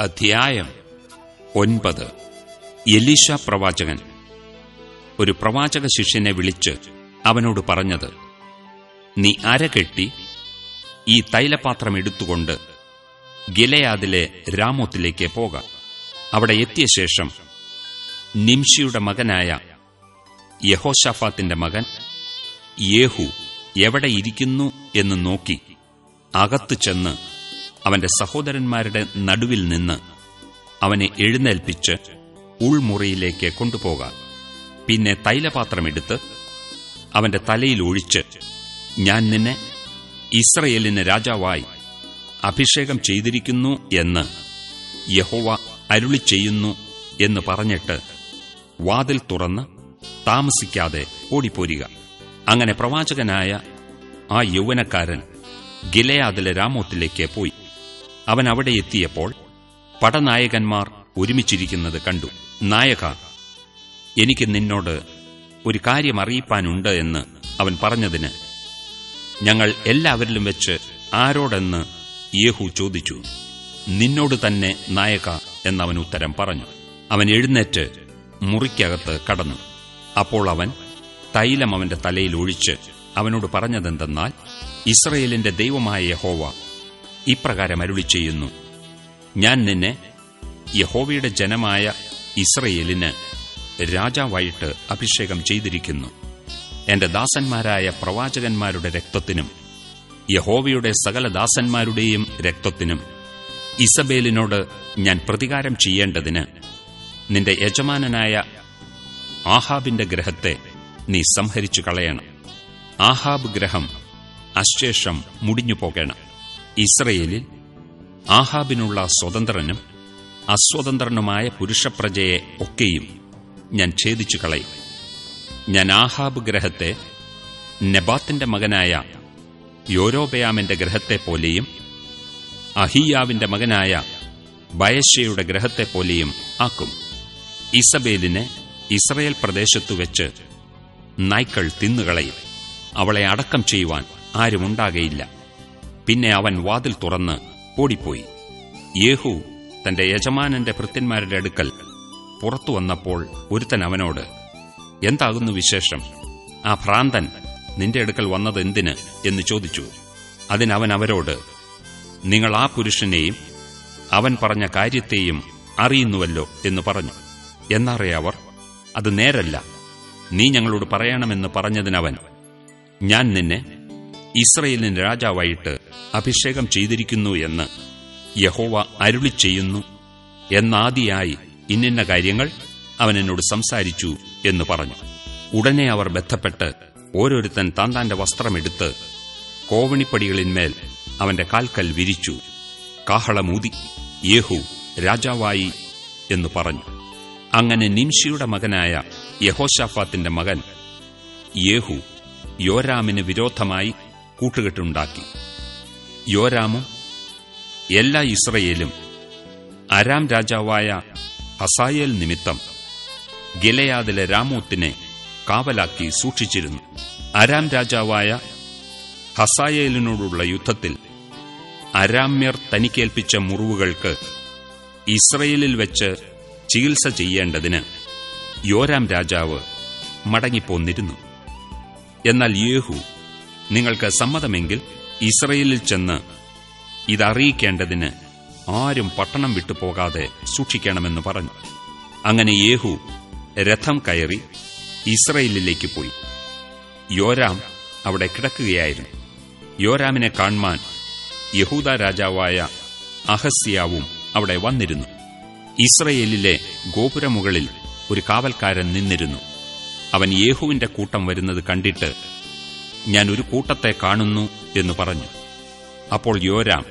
അധ്യായം ഒൻപത്. എലീഷ പ്രവാചകൻ. ഒരു പ്രവാചക ശിഷ്യനെ വിളിച്ച് അവനോട് പറഞ്ഞത് നീ അര കെട്ടി ഈ തൈലപാത്രം എടുത്തുകൊണ്ട് ഗിലയാദിലെ രാമോത്തിലേക്ക് പോക. അവിടെ എത്തിയ ശേഷം നിംഷിയുടെ മകനായ യഹോഷാഫാത്തിന്റെ മകൻ യേഹു എവിടെ ഇരിക്കുന്നു എന്ന് നോക്കി അകത്തു ചെന്ന് അവന്റെ സഹോദരന്മാരുടെ നടുവിൽ നിന്ന് അവനെ എഴുന്നേൽപ്പിച്ച് ഉൾമുറിയിലേക്ക് കൊണ്ടുപോക. പിന്നെ തൈലപാത്രമെടുത്ത് അവന്റെ തലയിൽ ഒഴിച്ച് ഞാൻ നിന്നെ ഇസ്രയേലിന് രാജാവായി അഭിഷേകം ചെയ്തിരിക്കുന്നു എന്ന് യഹോവ അരുളി ചെയ്യുന്നു എന്ന് പറഞ്ഞിട്ട് വാതിൽ തുറന്ന് താമസിക്കാതെ ഓടിപ്പോരുക. അങ്ങനെ പ്രവാചകനായ ആ യൗവനക്കാരൻ ഗിലയാദിലെ രാമോത്തിലേക്ക് പോയി. അവൻ അവിടെ എത്തിയപ്പോൾ പടനായകന്മാർ ഒരുമിച്ചിരിക്കുന്നത് കണ്ടു. നായക എനിക്ക് നിന്നോട് ഒരു കാര്യം അറിയിപ്പാനുണ്ട് എന്ന് അവൻ പറഞ്ഞതിന് ഞങ്ങൾ എല്ലാവരിലും വെച്ച് ആരോടെന്ന് യേഹു ചോദിച്ചു. നിന്നോട് തന്നെ നായക എന്നവൻ ഉത്തരം പറഞ്ഞു. അവൻ എഴുന്നേറ്റ് മുറിക്കകത്ത് കടന്നു. അപ്പോൾ അവൻ തൈലം അവന്റെ തലയിൽ ഒഴിച്ച് അവനോട് പറഞ്ഞതെന്തെന്നാൽ ഇസ്രയേലിന്റെ ദൈവമായ യഹോവ ഇപ്രകാരം അരുളി ചെയ്യുന്നു. ഞാൻ നിന്നെ യഹോവയുടെ ജനമായ ഇസ്രയേലിന് രാജാവായിട്ട് അഭിഷേകം ചെയ്തിരിക്കുന്നു. എന്റെ ദാസന്മാരായ പ്രവാചകന്മാരുടെ രക്തത്തിനും യഹോവയുടെ സകല ദാസന്മാരുടെയും രക്തത്തിനും ഇസബേലിനോട് ഞാൻ പ്രതികാരം ചെയ്യേണ്ടതിന് നിന്റെ യജമാനനായ ആഹാബിന്റെ ഗ്രഹത്തെ നീ സംഹരിച്ചു കളയണം. ആഹാബ് ഗ്രഹം അശേഷം മുടിഞ്ഞു പോകണം ഇസ്രയേലിൽ ആഹാബിനുള്ള സ്വതന്ത്രനും അസ്വതന്ത്രനുമായ പുരുഷപ്രജയെ ഒക്കെയും ഞാൻ ഛേദിച്ചു കളയും ഞാൻ ആഹാബ് ഗ്രഹത്തെ നെബാത്തിന്റെ മകനായ യോരോബയാമിന്റെ ഗ്രഹത്തെപ്പോലെയും അഹിയാവിന്റെ മകനായ ബയശയുടെ ഗ്രഹത്തെപ്പോലെയും ആക്കും. ഇസബേലിനെ ഇസ്രയേൽ പ്രദേശത്തു വെച്ച് നായ്ക്കൾ തിന്നുകളയും. അവളെ അടക്കം ചെയ്യുവാൻ ആരുമുണ്ടാകയില്ല. പിന്നെ അവൻ വാതിൽ തുറന്ന് ഓടിപ്പോയി. യേഹു തന്റെ യജമാനന്റെ ഭൃത്യന്മാരുടെ അടുക്കൽ പുറത്തു വന്നപ്പോൾ ഒരുത്തൻ അവനോട് എന്താകുന്നു വിശേഷം? ആ ഭ്രാന്തൻ നിന്റെ അടുക്കൽ വന്നത് എന്തിന്? എന്ന് ചോദിച്ചു. അതിനവൻ അവരോട് നിങ്ങൾ ആ പുരുഷനെയും അവൻ പറഞ്ഞ കാര്യത്തെയും അറിയുന്നുവല്ലോ എന്ന് പറഞ്ഞു. എന്നറിയവർ അത് നേരല്ല. നീ ഞങ്ങളോട് പറയണമെന്ന് പറഞ്ഞതിനവൻ ഞാൻ നിന്നെ ഇസ്രയേലിന് രാജാവായിട്ട് അഭിഷേകം ചെയ്തിരിക്കുന്നു എന്ന് യഹോവ അരുളി ചെയ്യുന്നു. എന്നാദിയായി ഇന്നിന്ന കാര്യങ്ങൾ അവൻ എന്നോട് സംസാരിച്ചു എന്ന് പറഞ്ഞു. ഉടനെ അവർ ബന്ധപ്പെട്ട് ഓരോരുത്തൻ താൻ താന്റെ വസ്ത്രമെടുത്ത് കോവണിപ്പടികളിന്മേൽ അവന്റെ കാൽക്കൽ വിരിച്ചു. കാഹളമൂതി യേഹു രാജാവായി എന്ന് പറഞ്ഞു. അങ്ങനെ നിംഷിയുടെ മകനായ യഹോഷാഫാത്തിന്റെ മകൻ യേഹു യോരാമിന് വിരോധമായി കൂട്ടുകെട്ടുണ്ടാക്കി. യോരാമും എല്ലാ ഇസ്രയേലും അരാം രാജാവായ ഹസായേൽ നിമിത്തം ഗിലയാദിലെ രാമോത്തിനെ കാവലാക്കി സൂക്ഷിച്ചിരുന്നു. അരാം രാജാവായ ഹസായേലിനോടുള്ള യുദ്ധത്തിൽ അരാമ്യർ തനിക്കേൽപ്പിച്ച മുറിവുകൾക്ക് ഇസ്രയേലിൽ വെച്ച് ചികിത്സ ചെയ്യേണ്ടതിന് യോരാം രാജാവ് മടങ്ങിപ്പോന്നിരുന്നു. എന്നാൽ യേഹു നിങ്ങൾക്ക് സമ്മതമെങ്കിൽ ഇസ്രയേലിൽ ചെന്ന് ഇതറിയിക്കേണ്ടതിന് ആരും പട്ടണം വിട്ടു പോകാതെ സൂക്ഷിക്കണമെന്ന് പറഞ്ഞു. അങ്ങനെ യേഹു രഥം കയറി ഇസ്രയേലിലേക്ക് പോയി. യോരാം അവിടെ കിടക്കുകയായിരുന്നു. യോരാമിനെ കാൺമാൻ യഹൂദ രാജാവായ അഹസ്യാവും അവിടെ വന്നിരുന്നു. ഇസ്രയേലിലെ ഗോപുരമുകളിൽ ഒരു കാവൽക്കാരൻ നിന്നിരുന്നു. അവൻ യേഹുവിന്റെ കൂട്ടം വരുന്നത് കണ്ടിട്ട് ഞാൻ ഒരു കൂട്ടത്തെ കാണുന്നു എന്ന് പറഞ്ഞു. അപ്പോൾ യോരാം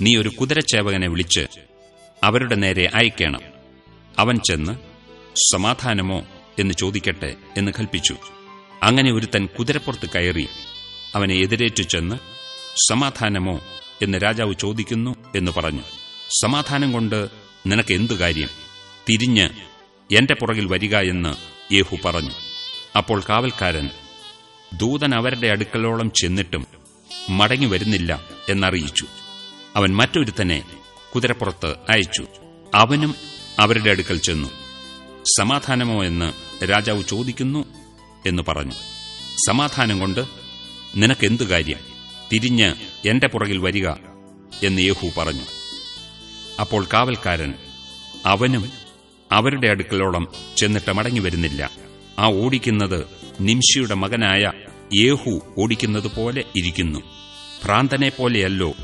നീ ഒരു കുതിരച്ചേവകനെ വിളിച്ച് അവരുടെ നേരെ അയക്കണം. അവൻ ചെന്ന് സമാധാനമോ എന്ന് ചോദിക്കട്ടെ എന്ന് കൽപ്പിച്ചു. അങ്ങനെ ഒരുത്തൻ കുതിരപ്പുറത്ത് കയറി അവനെ എതിരേറ്റു ചെന്ന് സമാധാനമോ എന്ന് രാജാവ് ചോദിക്കുന്നു എന്ന് പറഞ്ഞു. സമാധാനം കൊണ്ട് നിനക്ക് എന്തു കാര്യം? തിരിഞ്ഞ് എന്റെ പുറകിൽ വരിക എന്ന് യേഹു പറഞ്ഞു. അപ്പോൾ കാവൽക്കാരൻ ദൂതൻ അവരുടെ അടുക്കലോളം ചെന്നിട്ടും മടങ്ങി വരുന്നില്ല എന്നറിയിച്ചു. അവൻ മറ്റൊരുത്തനെ കുതിരപ്പുറത്ത് അയച്ചു. അവനും അവരുടെ അടുക്കൽ ചെന്നു. സമാധാനമോ എന്ന് രാജാവ് ചോദിക്കുന്നു എന്ന് പറഞ്ഞു. സമാധാനം കൊണ്ട് നിനക്കെന്തു കാര്യം? തിരിഞ്ഞ് എന്റെ പുറകിൽ വരിക എന്ന് യേഹു പറഞ്ഞു. അപ്പോൾ കാവൽക്കാരൻ അവനും അവരുടെ അടുക്കലോളം ചെന്നിട്ട് മടങ്ങി വരുന്നില്ല. ആ ഓടിക്കുന്നത് നിംഷിയുടെ മകനായ യേഹു ഓടിക്കുന്നത് പോലെ ഇരിക്കുന്നു. ഭ്രാന്തനെ പോലെയല്ലോ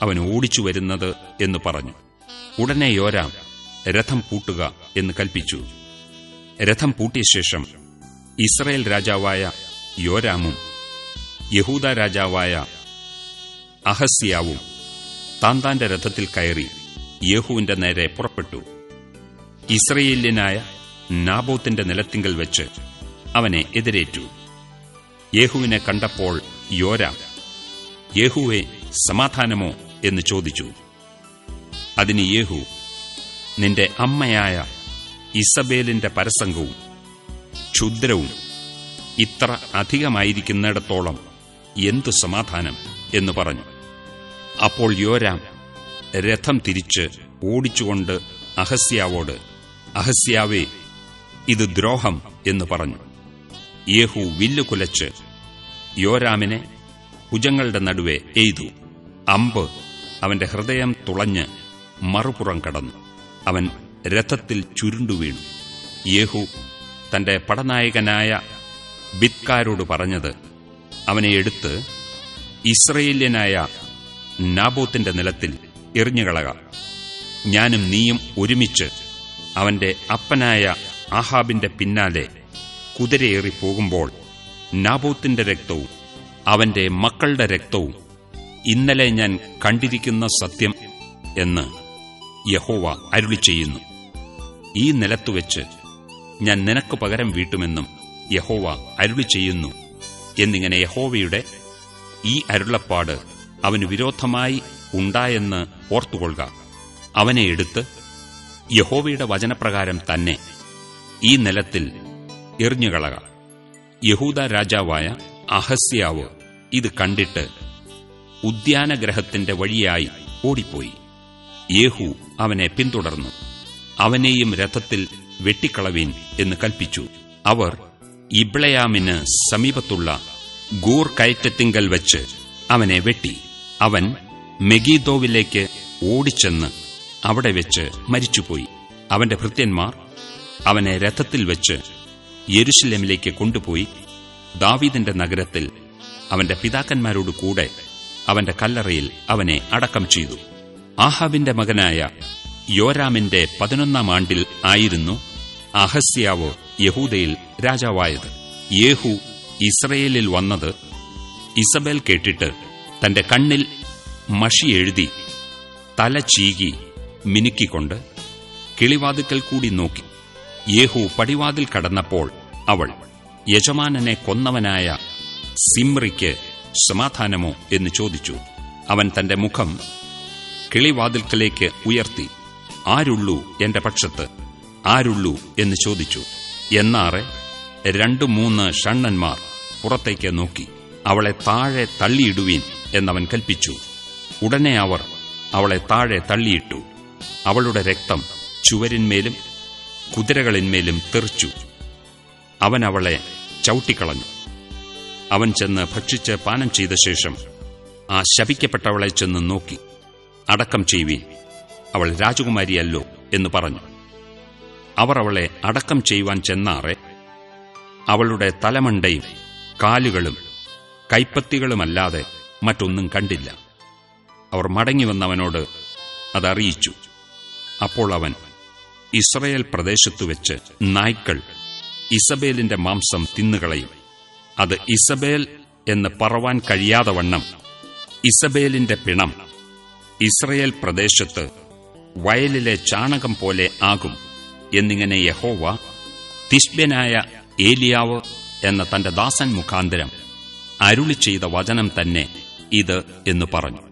അവൻ ഓടിച്ചു വരുന്നത് എന്ന് പറഞ്ഞു. ഉടനെ യോരാം രഥം പൂട്ടുക എന്ന് കൽപ്പിച്ചു. രഥം പൂട്ടിയ ശേഷം ഇസ്രയേൽ രാജാവായ യോരാമും യഹൂദ രാജാവായ അഹസ്യാവും താന്താന്റെ രഥത്തിൽ കയറി യേഹുവിന്റെ നേരെ പുറപ്പെട്ടു. ഇസ്രയേല്യനായ നാബോത്തിന്റെ നിലത്തിങ്കൽ വെച്ച് അവനെ എതിരേറ്റു. യേഹുവിനെ കണ്ടപ്പോൾ യോരാം യേഹുവെ സമാധാനമോ? എന്ന് ചോദിച്ചു. അതിന് യേഹു നിന്റെ അമ്മയായ ഇസബേലിന്റെ പരസംഗവും ക്ഷുദ്രവും ഇത്ര അധികമായിരിക്കുന്നിടത്തോളം എന്തു സമാധാനം? എന്ന് പറഞ്ഞു. അപ്പോൾ യോരാം രഥം തിരിച്ച് ഓടിച്ചുകൊണ്ട് അഹസ്യാവോട് അഹസ്യാവേ ഇത് ദ്രോഹം എന്ന് പറഞ്ഞു. യേഹു വില്ലു കുലച്ച് യോരാമിനെ ഭുജങ്ങളുടെ നടുവെ എയ്തു. അമ്പ് അവന്റെ ഹൃദയം തുളഞ്ഞ് മറുപുറം കടന്നു. അവൻ രഥത്തിൽ ചുരുണ്ടു വീണു. യേഹു തന്റെ പടനായകനായ ബിത്കാരോട് പറഞ്ഞത് അവനെ എടുത്ത് ഇസ്രയേല്യനായ നാബോത്തിന്റെ നിലത്തിൽ എറിഞ്ഞുകളക. ഞാനും നീയും ഒരുമിച്ച് അവന്റെ അപ്പനായ ആഹാബിന്റെ പിന്നാലെ കുതിരയേറി പോകുമ്പോൾ നാബോത്തിന്റെ രക്തവും അവന്റെ മക്കളുടെ രക്തവും ഇന്നലെ ഞാൻ കണ്ടിരിക്കുന്ന സത്യം എന്ന് യഹോവ അരുളി ചെയ്യുന്നു. ഈ നിലത്തുവെച്ച് ഞാൻ നിനക്ക് പകരം വീട്ടുമെന്നും യഹോവ അരുളി ചെയ്യുന്നു. എന്നിങ്ങനെ യഹോവയുടെ ഈ അരുളപ്പാട് അവന് വിരോധമായി ഉണ്ടായെന്ന് ഓർത്തുകൊള്ളുക. അവനെ എടുത്ത് യഹോവയുടെ വചനപ്രകാരം തന്നെ ഈ നിലത്തിൽ എറിഞ്ഞുകളക. യഹൂദ രാജാവായ അഹസ്യാവ് ഇത് കണ്ടിട്ട് ഉദ്യാനഗ്രഹത്തിന്റെ വഴിയായി ഓടിപ്പോയി. യേഹു അവനെ പിന്തുടർന്നു. അവനെയും രഥത്തിൽ വെട്ടിക്കളവീൻ എന്ന് കൽപ്പിച്ചു. അവർ ഇബ്ളയാമിന് സമീപത്തുള്ള ഗൂർ കയറ്റത്തിങ്കൽ വച്ച് അവനെ വെട്ടി. അവൻ മെഗീദോവിലേക്ക് ഓടിച്ചെന്ന് അവിടെ വെച്ച് മരിച്ചുപോയി. അവന്റെ ഭൃത്യന്മാർ അവനെ രഥത്തിൽ വെച്ച് യെരുഷലേമിലേക്ക് കൊണ്ടുപോയി ദാവീദിന്റെ നഗരത്തിൽ അവന്റെ പിതാക്കന്മാരോട് കൂടെ അവന്റെ കല്ലറയിൽ അവനെ അടക്കം ചെയ്തു. ആഹാബിന്റെ മകനായ യോരാമിന്റെ പതിനൊന്നാം ആണ്ടിൽ ആയിരുന്നു അഹസ്യാവ് യഹൂദയിൽ രാജാവായത്. യേഹു ഇസ്രയേലിൽ വന്നത് ഇസബേൽ കേട്ടിട്ട് തന്റെ കണ്ണിൽ മഷി എഴുതി തല ചീകി മിനുക്കിക്കൊണ്ട് കിളിവാതുക്കൽ കൂടി നോക്കി. യേഹു പടിവാതിൽ കടന്നപ്പോൾ അവൾ യജമാനനെ കൊന്നവനായ സിമ്രിക്ക് സമാധാനമോ? എന്ന് ചോദിച്ചു. അവൻ തന്റെ മുഖം കിളിവാതിൽക്കലേക്ക് ഉയർത്തി ആരുള്ളൂ എന്റെ പക്ഷത്ത്? ആരുള്ളൂ? എന്ന് ചോദിച്ചു. എന്നാറെ രണ്ടു മൂന്ന് ഷണ്ണന്മാർ പുറത്തേക്ക് നോക്കി അവളെ താഴെ തള്ളിയിടുവീൻ എന്നവൻ കൽപ്പിച്ചു. ഉടനെ അവർ അവളെ താഴെ തള്ളിയിട്ടു അവളുടെ രക്തം ചുവരിന്മേലും കുതിരകളിന്മേലും തെറിച്ചു. അവൻ അവളെ ചവിട്ടിക്കളഞ്ഞു. അവൻ ചെന്ന് ഭക്ഷിച്ച് പാനം ചെയ്ത ശേഷം ആ ശപിക്കപ്പെട്ടവളെ ചെന്ന് നോക്കി. അടക്കം ചെയ്യുവീൻ. അവൾ രാജകുമാരിയല്ലോ എന്ന് പറഞ്ഞു. അവർ അവളെ അടക്കം ചെയ്യുവാൻ ചെന്നാറെ അവളുടെ തലമണ്ടയും കാലുകളും കൈപ്പത്തികളുമല്ലാതെ മറ്റൊന്നും കണ്ടില്ല. അവർ മടങ്ങിവന്നവനോട് അതറിയിച്ചു. അപ്പോൾ അവൻ ഇസ്രയേൽ പ്രദേശത്തു വെച്ച് നായ്ക്കൾ ഇസബേലിന്റെ മാംസം തിന്നുകളയും. അത് ഇസബേൽ എന്ന് പറവാൻ കഴിയാതെ വണ്ണം ഇസബേലിന്റെ പിണം ഇസ്രയേൽ പ്രദേശത്ത് വയലിലെ ചാണകം പോലെ ആകും എന്നിങ്ങനെ യഹോവ തിഷ്ബ്യനായ ഏലിയാവ് എന്ന തന്റെ ദാസൻ മുഖാന്തരം അരുളി ചെയ്ത വചനം തന്നെ ഇത് എന്ന് പറഞ്ഞു.